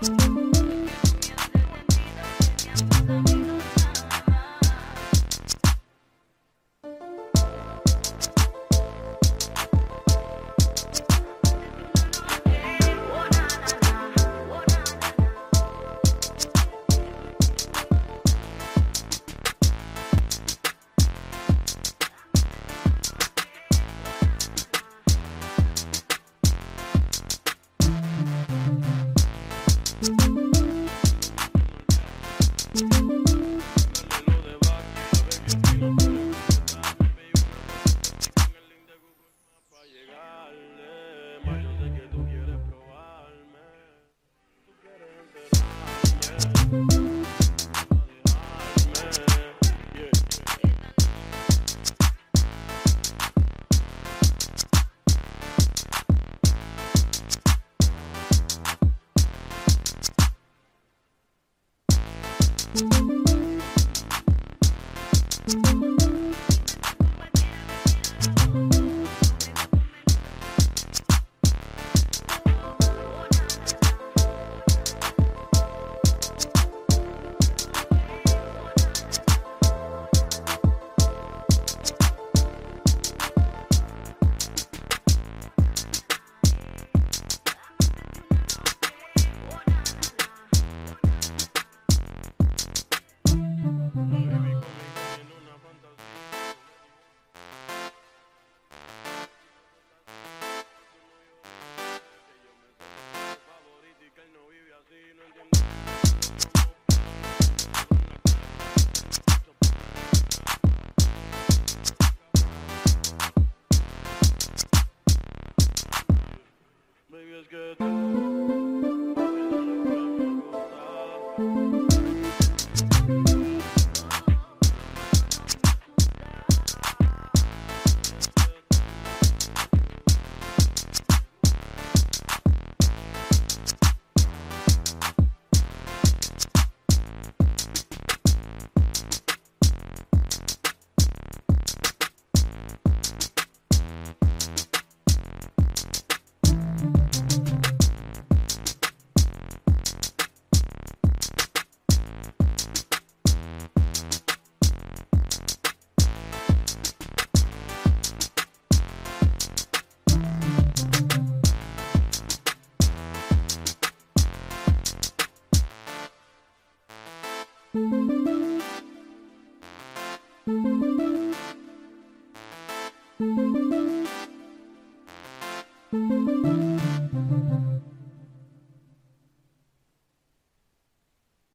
Podcast. Thank you.